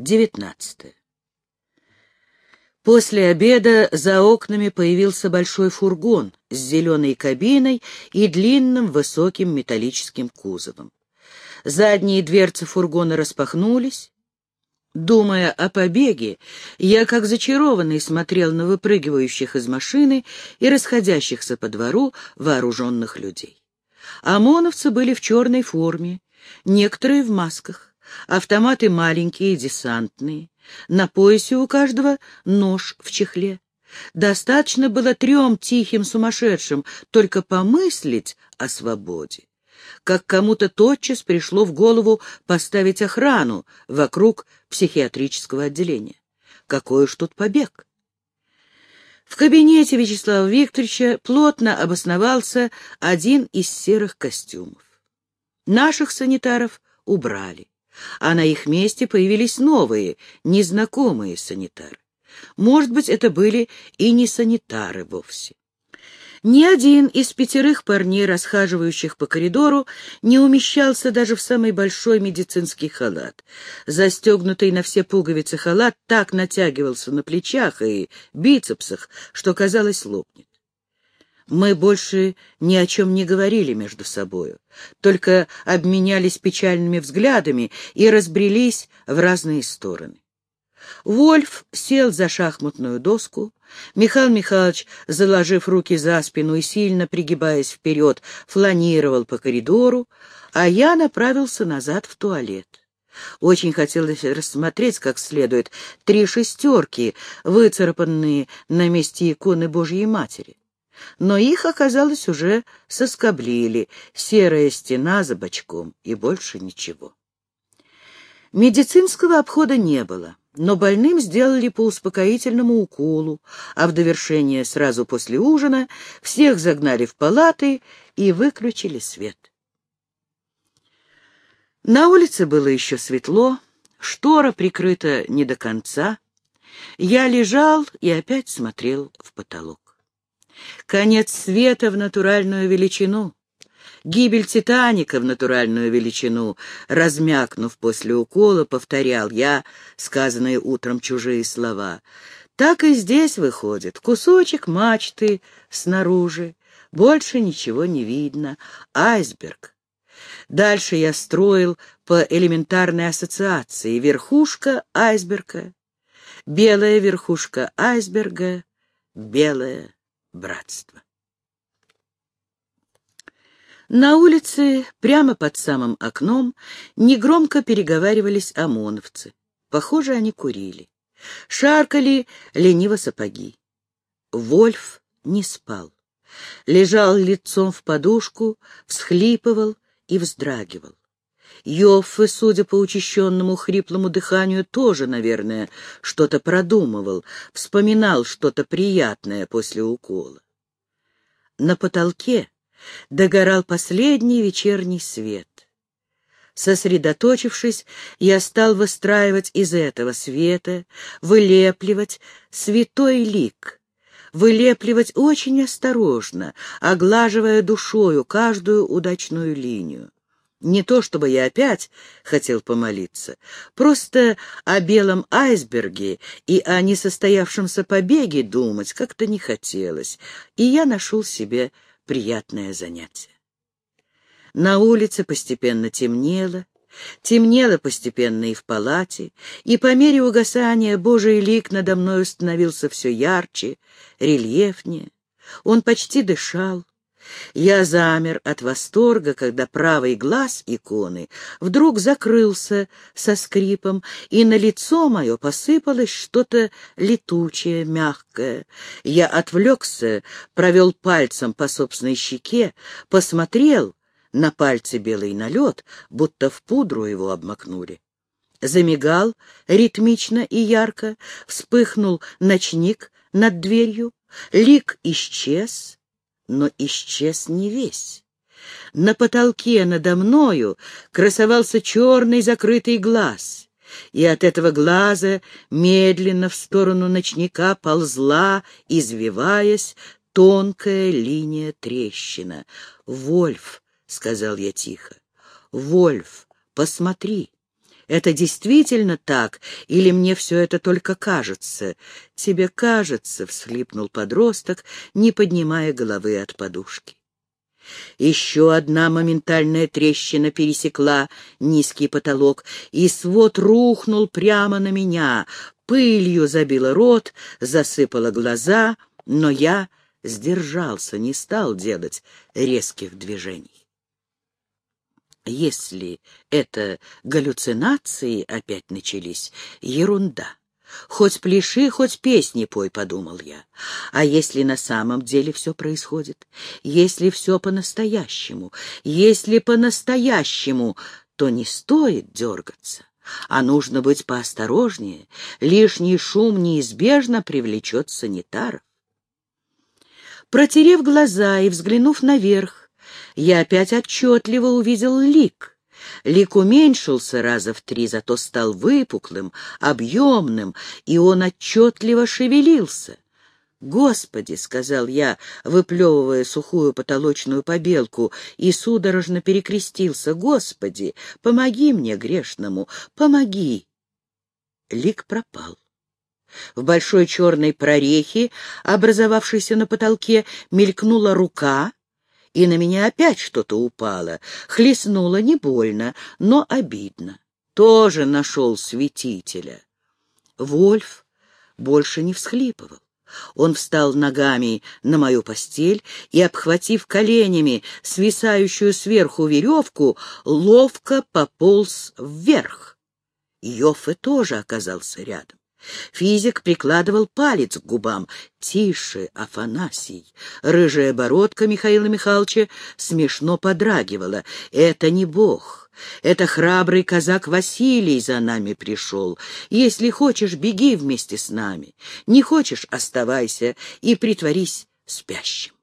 19. После обеда за окнами появился большой фургон с зеленой кабиной и длинным высоким металлическим кузовом. Задние дверцы фургона распахнулись. Думая о побеге, я как зачарованный смотрел на выпрыгивающих из машины и расходящихся по двору вооруженных людей. ОМОНовцы были в черной форме, некоторые в масках. Автоматы маленькие, десантные. На поясе у каждого нож в чехле. Достаточно было трем тихим сумасшедшим только помыслить о свободе. Как кому-то тотчас пришло в голову поставить охрану вокруг психиатрического отделения. Какой уж тут побег! В кабинете Вячеслава Викторовича плотно обосновался один из серых костюмов. Наших санитаров убрали а на их месте появились новые, незнакомые санитары. Может быть, это были и не санитары вовсе. Ни один из пятерых парней, расхаживающих по коридору, не умещался даже в самый большой медицинский халат. Застегнутый на все пуговицы халат так натягивался на плечах и бицепсах, что, казалось, лопнет. Мы больше ни о чем не говорили между собою, только обменялись печальными взглядами и разбрелись в разные стороны. Вольф сел за шахматную доску, Михаил Михайлович, заложив руки за спину и сильно пригибаясь вперед, фланировал по коридору, а я направился назад в туалет. Очень хотелось рассмотреть как следует три шестерки, выцарапанные на месте иконы Божьей Матери но их, оказалось, уже соскоблили, серая стена за бочком и больше ничего. Медицинского обхода не было, но больным сделали по успокоительному уколу, а в довершение сразу после ужина всех загнали в палаты и выключили свет. На улице было еще светло, штора прикрыта не до конца. Я лежал и опять смотрел в потолок. Конец света в натуральную величину. Гибель Титаника в натуральную величину, размякнув после укола, повторял я сказанные утром чужие слова. Так и здесь выходит. Кусочек мачты снаружи. Больше ничего не видно. Айсберг. Дальше я строил по элементарной ассоциации. Верхушка айсберга, белая верхушка айсберга, белая братства. На улице, прямо под самым окном, негромко переговаривались ОМОНовцы. Похоже, они курили. Шаркали лениво сапоги. Вольф не спал. Лежал лицом в подушку, всхлипывал и вздрагивал. Йоффе, судя по учащенному хриплому дыханию, тоже, наверное, что-то продумывал, вспоминал что-то приятное после укола. На потолке догорал последний вечерний свет. Сосредоточившись, я стал выстраивать из этого света, вылепливать святой лик, вылепливать очень осторожно, оглаживая душою каждую удачную линию. Не то чтобы я опять хотел помолиться, просто о белом айсберге и о несостоявшемся побеге думать как-то не хотелось, и я нашел себе приятное занятие. На улице постепенно темнело, темнело постепенно и в палате, и по мере угасания Божий лик надо мной становился все ярче, рельефнее. Он почти дышал, я замер от восторга, когда правый глаз иконы вдруг закрылся со скрипом, и на лицо мое посыпалось что-то летучее, мягкое. Я отвлекся, провел пальцем по собственной щеке, посмотрел на пальце белый налет, будто в пудру его обмакнули. Замигал ритмично и ярко, вспыхнул ночник над дверью, лик исчез — но исчез не весь. На потолке надо мною красовался черный закрытый глаз, и от этого глаза медленно в сторону ночника ползла, извиваясь, тонкая линия трещина. «Вольф», — сказал я тихо, — «Вольф, посмотри, Это действительно так, или мне все это только кажется? Тебе кажется, — всхлипнул подросток, не поднимая головы от подушки. Еще одна моментальная трещина пересекла низкий потолок, и свод рухнул прямо на меня, пылью забила рот, засыпала глаза, но я сдержался, не стал делать резких движений. Если это галлюцинации опять начались, ерунда. Хоть пляши, хоть песни пой, — подумал я. А если на самом деле все происходит? Если все по-настоящему? Если по-настоящему, то не стоит дергаться, а нужно быть поосторожнее. Лишний шум неизбежно привлечет санитаров. Протерев глаза и взглянув наверх, я опять отчетливо увидел лик. Лик уменьшился раза в три, зато стал выпуклым, объемным, и он отчетливо шевелился. «Господи!» — сказал я, выплевывая сухую потолочную побелку, и судорожно перекрестился. «Господи, помоги мне, грешному, помоги!» Лик пропал. В большой черной прорехе, образовавшейся на потолке, мелькнула рука, и на меня опять что-то упало. Хлестнуло не больно, но обидно. Тоже нашел святителя. Вольф больше не всхлипывал. Он встал ногами на мою постель и, обхватив коленями свисающую сверху веревку, ловко пополз вверх. Йоффе тоже оказался рядом. Физик прикладывал палец к губам. «Тише, Афанасий!» Рыжая бородка Михаила Михайловича смешно подрагивала. «Это не Бог. Это храбрый казак Василий за нами пришел. Если хочешь, беги вместе с нами. Не хочешь — оставайся и притворись спящим».